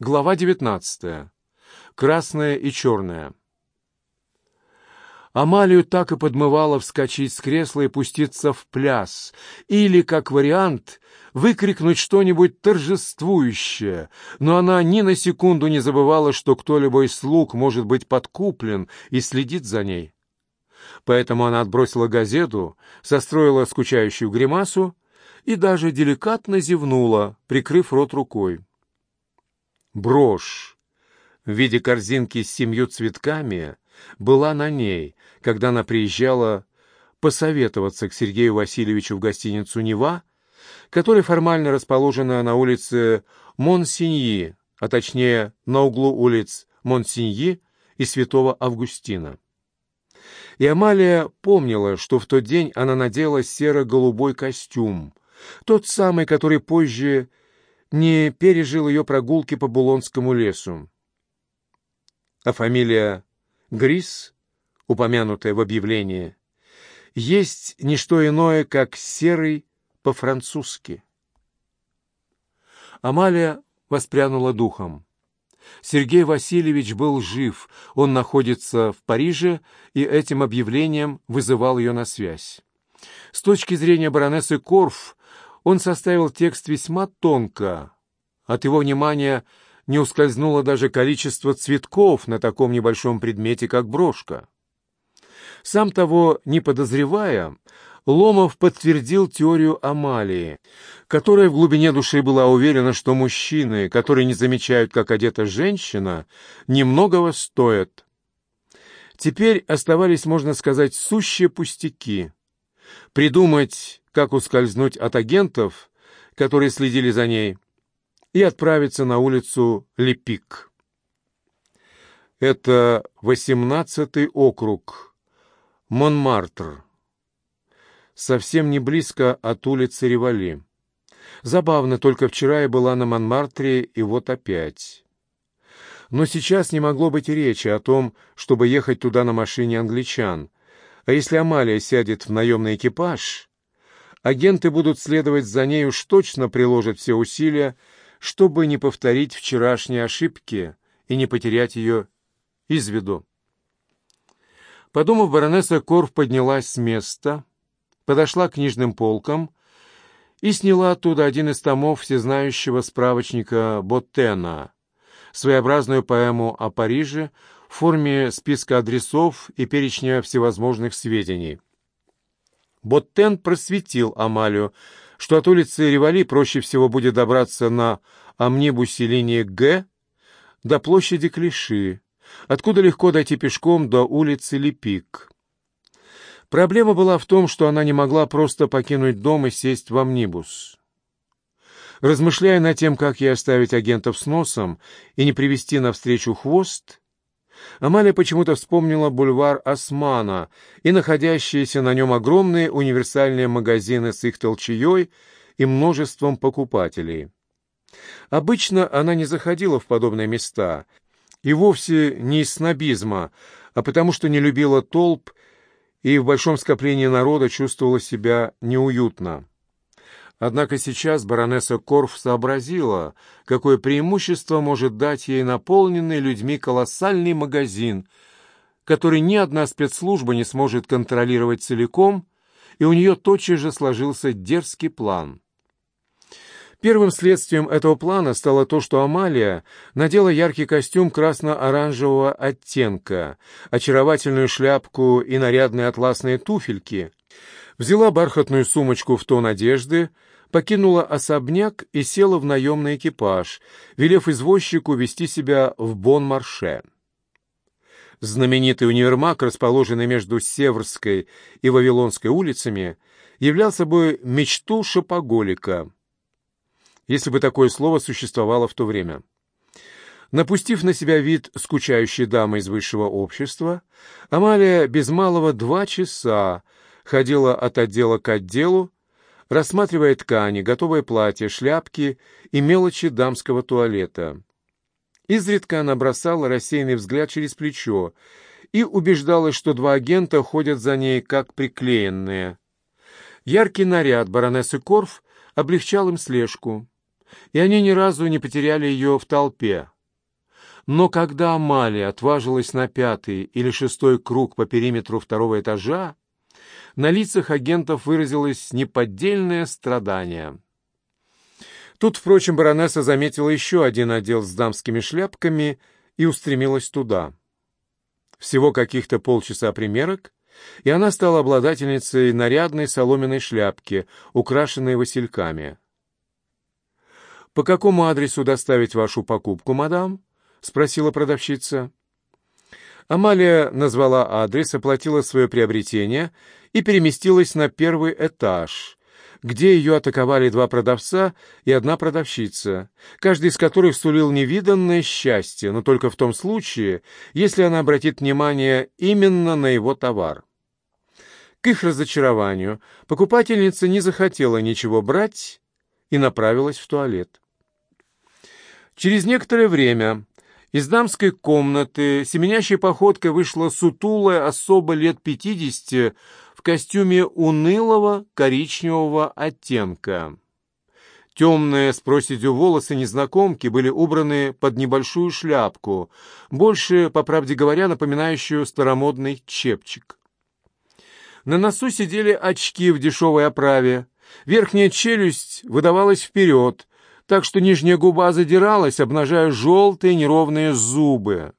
Глава 19. Красное и черное. Амалию так и подмывало вскочить с кресла и пуститься в пляс, или, как вариант, выкрикнуть что-нибудь торжествующее, но она ни на секунду не забывала, что кто-либо из слуг может быть подкуплен и следит за ней. Поэтому она отбросила газету, состроила скучающую гримасу и даже деликатно зевнула, прикрыв рот рукой. Брошь в виде корзинки с семью цветками была на ней, когда она приезжала посоветоваться к Сергею Васильевичу в гостиницу «Нева», которая формально расположена на улице Монсиньи, а точнее на углу улиц Монсиньи и Святого Августина. И Амалия помнила, что в тот день она надела серо-голубой костюм, тот самый, который позже не пережил ее прогулки по Булонскому лесу. А фамилия Грис, упомянутая в объявлении, есть не что иное, как «серый» по-французски. Амалия воспрянула духом. Сергей Васильевич был жив, он находится в Париже, и этим объявлением вызывал ее на связь. С точки зрения баронессы Корф, он составил текст весьма тонко. От его внимания не ускользнуло даже количество цветков на таком небольшом предмете, как брошка. Сам того не подозревая, Ломов подтвердил теорию Амалии, которая в глубине души была уверена, что мужчины, которые не замечают, как одета женщина, немногого стоят. Теперь оставались, можно сказать, сущие пустяки. Придумать, как ускользнуть от агентов, которые следили за ней, и отправиться на улицу Лепик. Это восемнадцатый округ, Монмартр совсем не близко от улицы Ревали. Забавно, только вчера я была на Монмартре, и вот опять. Но сейчас не могло быть речи о том, чтобы ехать туда на машине англичан. А если Амалия сядет в наемный экипаж, агенты будут следовать за ней уж точно приложат все усилия, чтобы не повторить вчерашние ошибки и не потерять ее из виду. Подумав, баронесса Корф поднялась с места, подошла к книжным полкам и сняла оттуда один из томов всезнающего справочника Боттена, своеобразную поэму о Париже в форме списка адресов и перечня всевозможных сведений. Боттен просветил Амалию, что от улицы Ревали проще всего будет добраться на амнибусе линии Г до площади Клиши, откуда легко дойти пешком до улицы Лепик. Проблема была в том, что она не могла просто покинуть дом и сесть в амнибус. Размышляя над тем, как ей оставить агентов с носом и не привести навстречу хвост, Амалия почему-то вспомнила бульвар Османа и находящиеся на нем огромные универсальные магазины с их толчеей и множеством покупателей. Обычно она не заходила в подобные места, и вовсе не из снобизма, а потому что не любила толп и в большом скоплении народа чувствовала себя неуютно. Однако сейчас баронесса Корф сообразила, какое преимущество может дать ей наполненный людьми колоссальный магазин, который ни одна спецслужба не сможет контролировать целиком, и у нее тотчас же сложился дерзкий план. Первым следствием этого плана стало то, что Амалия надела яркий костюм красно-оранжевого оттенка, очаровательную шляпку и нарядные атласные туфельки, взяла бархатную сумочку в тон одежды, покинула особняк и села в наемный экипаж, велев извозчику вести себя в Бон-Марше. Знаменитый универмаг, расположенный между Северской и Вавилонской улицами, являл собой мечту шопоголика — если бы такое слово существовало в то время. Напустив на себя вид скучающей дамы из высшего общества, Амалия без малого два часа ходила от отдела к отделу, рассматривая ткани, готовое платье, шляпки и мелочи дамского туалета. Изредка она бросала рассеянный взгляд через плечо и убеждалась, что два агента ходят за ней как приклеенные. Яркий наряд баронессы Корф облегчал им слежку. и они ни разу не потеряли ее в толпе. Но когда Амалия отважилась на пятый или шестой круг по периметру второго этажа, на лицах агентов выразилось неподдельное страдание. Тут, впрочем, баронесса заметила еще один отдел с дамскими шляпками и устремилась туда. Всего каких-то полчаса примерок, и она стала обладательницей нарядной соломенной шляпки, украшенной васильками. «По какому адресу доставить вашу покупку, мадам?» — спросила продавщица. Амалия назвала адрес, оплатила свое приобретение и переместилась на первый этаж, где ее атаковали два продавца и одна продавщица, каждый из которых сулил невиданное счастье, но только в том случае, если она обратит внимание именно на его товар. К их разочарованию покупательница не захотела ничего брать и направилась в туалет. Через некоторое время из дамской комнаты семенящей походкой вышла сутулая особа лет пятидесяти в костюме унылого коричневого оттенка. Темные с проседью волосы незнакомки были убраны под небольшую шляпку, больше, по правде говоря, напоминающую старомодный чепчик. На носу сидели очки в дешевой оправе, верхняя челюсть выдавалась вперед, так что нижняя губа задиралась, обнажая желтые неровные зубы.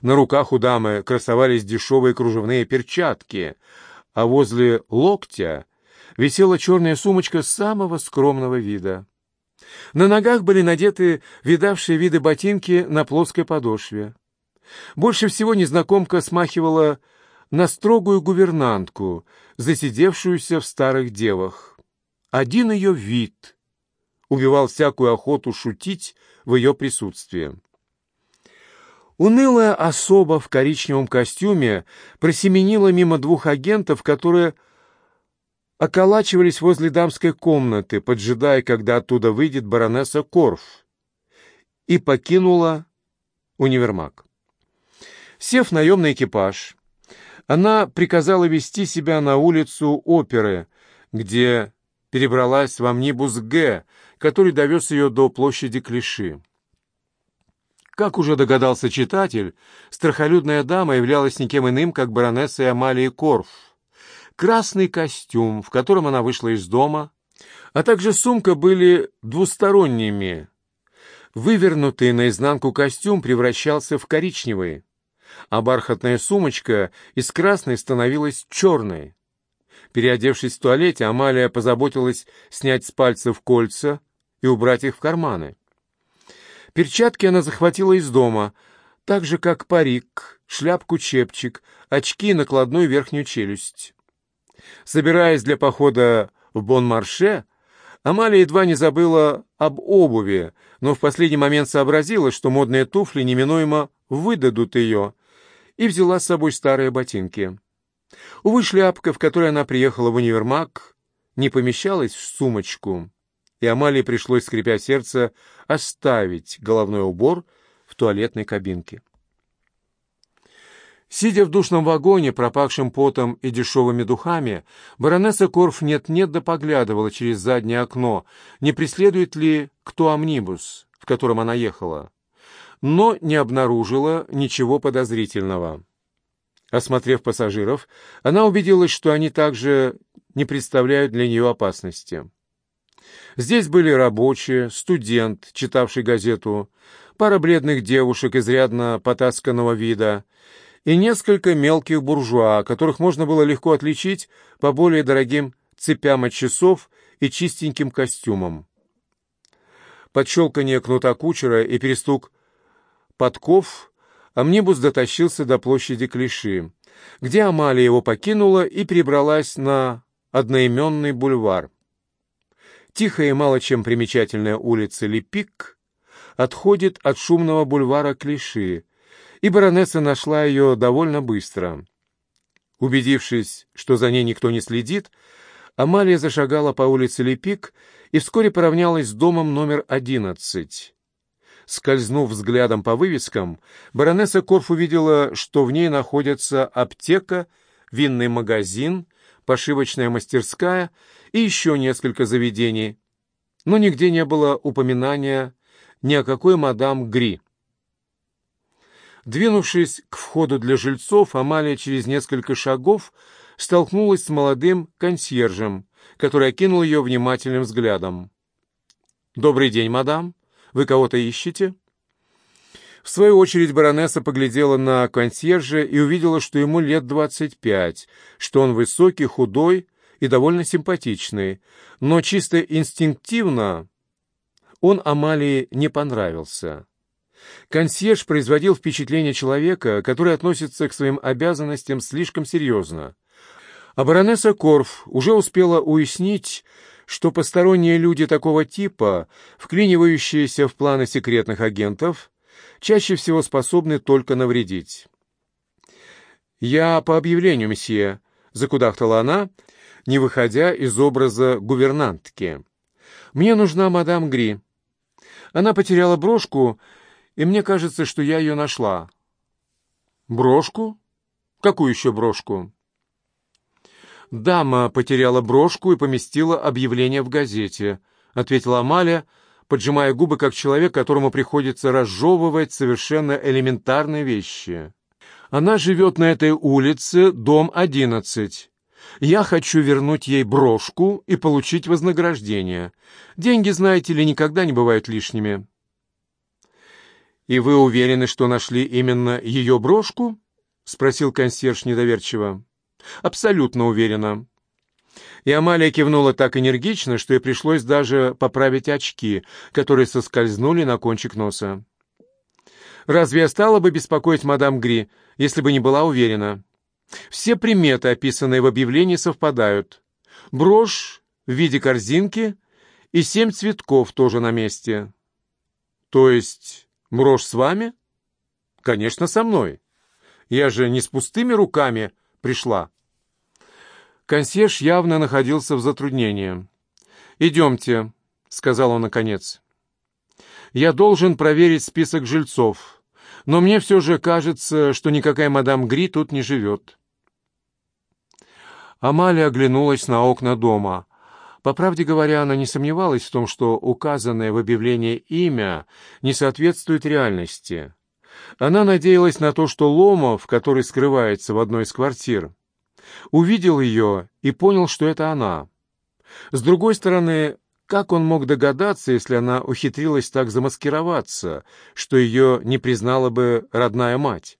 На руках у дамы красовались дешевые кружевные перчатки, а возле локтя висела черная сумочка самого скромного вида. На ногах были надеты видавшие виды ботинки на плоской подошве. Больше всего незнакомка смахивала на строгую гувернантку, засидевшуюся в старых девах. Один ее вид убивал всякую охоту шутить в ее присутствии. Унылая особа в коричневом костюме просеменила мимо двух агентов, которые околачивались возле дамской комнаты, поджидая, когда оттуда выйдет баронесса Корф, и покинула универмаг. Сев наемный экипаж, она приказала вести себя на улицу оперы, где перебралась в амнибус Г, который довез ее до площади Клиши. Как уже догадался читатель, страхолюдная дама являлась никем иным, как баронессой Амалии Корф. Красный костюм, в котором она вышла из дома, а также сумка были двусторонними. Вывернутый наизнанку костюм превращался в коричневый, а бархатная сумочка из красной становилась черной. Переодевшись в туалете, Амалия позаботилась снять с пальцев кольца и убрать их в карманы. Перчатки она захватила из дома, так же, как парик, шляпку-чепчик, очки и накладную верхнюю челюсть. Собираясь для похода в Бон-Марше, Амалия едва не забыла об обуви, но в последний момент сообразила, что модные туфли неминуемо выдадут ее, и взяла с собой старые ботинки. Увы, шляпка, в которой она приехала в универмаг, не помещалась в сумочку, и Амалии пришлось, скрипя сердце, оставить головной убор в туалетной кабинке. Сидя в душном вагоне, пропахшем потом и дешевыми духами, баронесса Корф нет-нет да поглядывала через заднее окно, не преследует ли кто амнибус, в котором она ехала, но не обнаружила ничего подозрительного. Осмотрев пассажиров, она убедилась, что они также не представляют для нее опасности. Здесь были рабочие, студент, читавший газету, пара бледных девушек изрядно потасканного вида и несколько мелких буржуа, которых можно было легко отличить по более дорогим цепям от часов и чистеньким костюмам. Под щелканье кнута кучера и перестук подков амнибус дотащился до площади Клиши, где Амалия его покинула и перебралась на одноименный бульвар. Тихая и мало чем примечательная улица Лепик отходит от шумного бульвара Клиши, и баронесса нашла ее довольно быстро. Убедившись, что за ней никто не следит, Амалия зашагала по улице Лепик и вскоре поравнялась с домом номер одиннадцать. Скользнув взглядом по вывескам, баронесса Корф увидела, что в ней находятся аптека, винный магазин, пошивочная мастерская и еще несколько заведений. но нигде не было упоминания ни о какой мадам Гри. Двинувшись к входу для жильцов, Амалия через несколько шагов столкнулась с молодым консьержем, который окинул ее внимательным взглядом. «Добрый день, мадам. Вы кого-то ищете?» В свою очередь баронесса поглядела на консьержа и увидела, что ему лет двадцать пять, что он высокий, худой и довольно симпатичный, но чисто инстинктивно он Амалии не понравился. Консьерж производил впечатление человека, который относится к своим обязанностям слишком серьезно. А баронесса Корф уже успела уяснить, что посторонние люди такого типа, вклинивающиеся в планы секретных агентов, чаще всего способны только навредить. «Я по объявлению, месье», — закудахтала она, не выходя из образа гувернантки. «Мне нужна мадам Гри. Она потеряла брошку, и мне кажется, что я ее нашла». «Брошку? Какую еще брошку?» «Дама потеряла брошку и поместила объявление в газете», — ответила Амалия, поджимая губы, как человек, которому приходится разжевывать совершенно элементарные вещи. «Она живет на этой улице, дом 11. Я хочу вернуть ей брошку и получить вознаграждение. Деньги, знаете ли, никогда не бывают лишними». «И вы уверены, что нашли именно ее брошку?» — спросил консьерж недоверчиво. Абсолютно уверена. И Амалия кивнула так энергично, что ей пришлось даже поправить очки, которые соскользнули на кончик носа. Разве я стала бы беспокоить мадам Гри, если бы не была уверена? Все приметы, описанные в объявлении, совпадают. Брошь в виде корзинки и семь цветков тоже на месте. То есть брошь с вами? Конечно, со мной. Я же не с пустыми руками пришла. Консьерж явно находился в затруднении. «Идемте», — сказал он наконец. «Я должен проверить список жильцов, но мне все же кажется, что никакая мадам Гри тут не живет». Амалия оглянулась на окна дома. По правде говоря, она не сомневалась в том, что указанное в объявлении имя не соответствует реальности. Она надеялась на то, что Ломов, который скрывается в одной из квартир, увидел ее и понял, что это она. С другой стороны, как он мог догадаться, если она ухитрилась так замаскироваться, что ее не признала бы родная мать?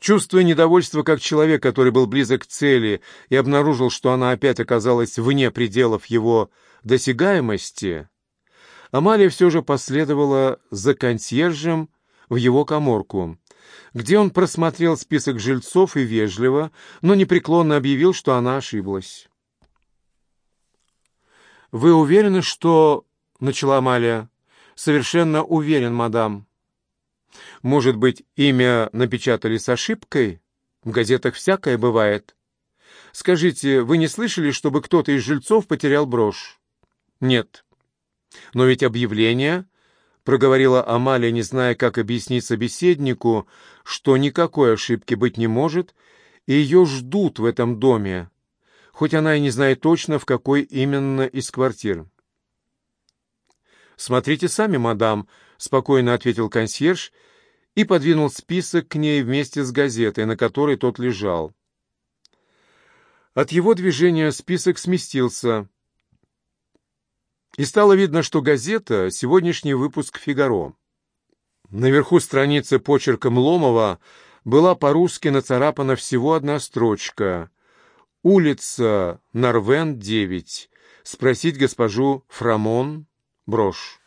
Чувствуя недовольство как человек, который был близок к цели и обнаружил, что она опять оказалась вне пределов его досягаемости, Амалия все же последовала за консьержем в его коморку, где он просмотрел список жильцов и вежливо, но непреклонно объявил, что она ошиблась. «Вы уверены, что...» — начала Амалия. «Совершенно уверен, мадам». «Может быть, имя напечатали с ошибкой? В газетах всякое бывает. Скажите, вы не слышали, чтобы кто-то из жильцов потерял брошь?» «Нет». Но ведь объявление, — проговорила Амалия, не зная, как объяснить собеседнику, что никакой ошибки быть не может, и ее ждут в этом доме, хоть она и не знает точно, в какой именно из квартир. «Смотрите сами, мадам», — спокойно ответил консьерж и подвинул список к ней вместе с газетой, на которой тот лежал. От его движения список сместился — и стало видно, что газета — сегодняшний выпуск «Фигаро». Наверху страницы почерком Ломова была по-русски нацарапана всего одна строчка «Улица Нарвен, 9. Спросить госпожу Фрамон, брошь».